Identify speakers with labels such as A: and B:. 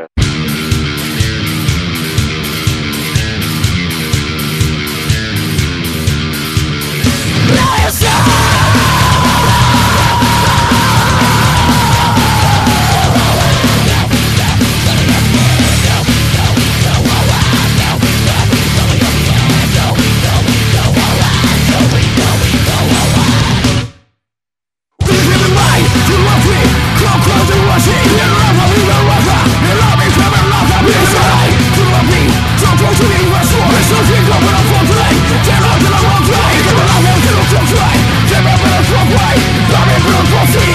A: Yeah. 这边